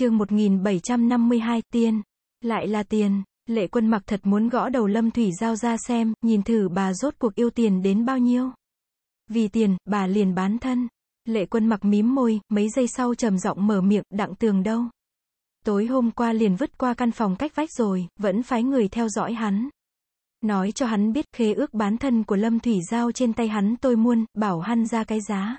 chương 1752, tiền. Lại là tiền. Lệ quân mặc thật muốn gõ đầu Lâm Thủy Giao ra xem, nhìn thử bà rốt cuộc yêu tiền đến bao nhiêu. Vì tiền, bà liền bán thân. Lệ quân mặc mím môi, mấy giây sau trầm giọng mở miệng, đặng tường đâu. Tối hôm qua liền vứt qua căn phòng cách vách rồi, vẫn phái người theo dõi hắn. Nói cho hắn biết khế ước bán thân của Lâm Thủy Giao trên tay hắn tôi muôn, bảo hắn ra cái giá.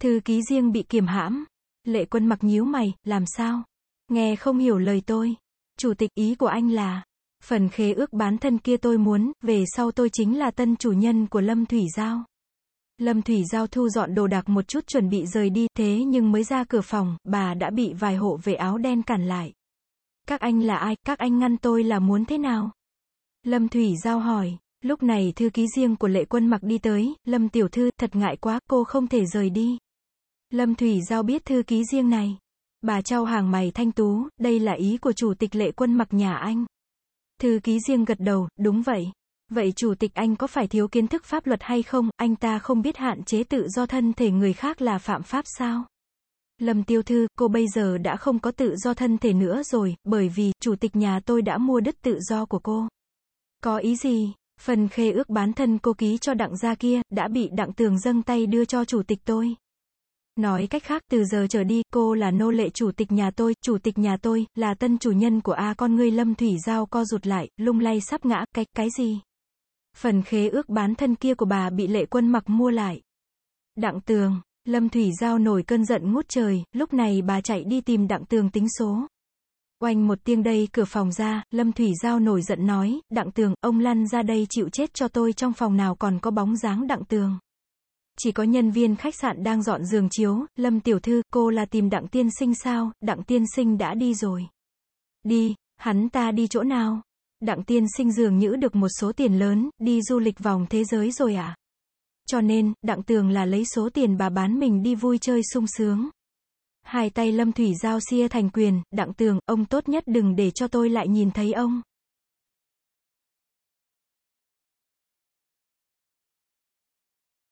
Thư ký riêng bị kiềm hãm. Lệ quân mặc nhíu mày, làm sao? Nghe không hiểu lời tôi. Chủ tịch ý của anh là, phần khế ước bán thân kia tôi muốn, về sau tôi chính là tân chủ nhân của Lâm Thủy Giao. Lâm Thủy Giao thu dọn đồ đạc một chút chuẩn bị rời đi, thế nhưng mới ra cửa phòng, bà đã bị vài hộ vệ áo đen cản lại. Các anh là ai, các anh ngăn tôi là muốn thế nào? Lâm Thủy Giao hỏi, lúc này thư ký riêng của lệ quân mặc đi tới, Lâm Tiểu Thư, thật ngại quá, cô không thể rời đi. Lâm Thủy Giao biết thư ký riêng này. Bà trao hàng mày thanh tú, đây là ý của chủ tịch lệ quân mặc nhà anh. Thư ký riêng gật đầu, đúng vậy. Vậy chủ tịch anh có phải thiếu kiến thức pháp luật hay không, anh ta không biết hạn chế tự do thân thể người khác là phạm pháp sao? Lâm tiêu thư, cô bây giờ đã không có tự do thân thể nữa rồi, bởi vì, chủ tịch nhà tôi đã mua đất tự do của cô. Có ý gì? Phần khê ước bán thân cô ký cho đặng gia kia, đã bị đặng tường dâng tay đưa cho chủ tịch tôi. Nói cách khác, từ giờ trở đi, cô là nô lệ chủ tịch nhà tôi, chủ tịch nhà tôi, là tân chủ nhân của A con ngươi Lâm Thủy Giao co rụt lại, lung lay sắp ngã, cái, cái gì? Phần khế ước bán thân kia của bà bị lệ quân mặc mua lại. Đặng tường, Lâm Thủy Giao nổi cơn giận ngút trời, lúc này bà chạy đi tìm đặng tường tính số. Oanh một tiếng đây cửa phòng ra, Lâm Thủy Giao nổi giận nói, đặng tường, ông lăn ra đây chịu chết cho tôi trong phòng nào còn có bóng dáng đặng tường. Chỉ có nhân viên khách sạn đang dọn giường chiếu, Lâm Tiểu Thư, cô là tìm đặng tiên sinh sao, đặng tiên sinh đã đi rồi. Đi, hắn ta đi chỗ nào? Đặng tiên sinh dường như được một số tiền lớn, đi du lịch vòng thế giới rồi à? Cho nên, đặng tường là lấy số tiền bà bán mình đi vui chơi sung sướng. Hai tay Lâm Thủy Giao xia thành quyền, đặng tường, ông tốt nhất đừng để cho tôi lại nhìn thấy ông.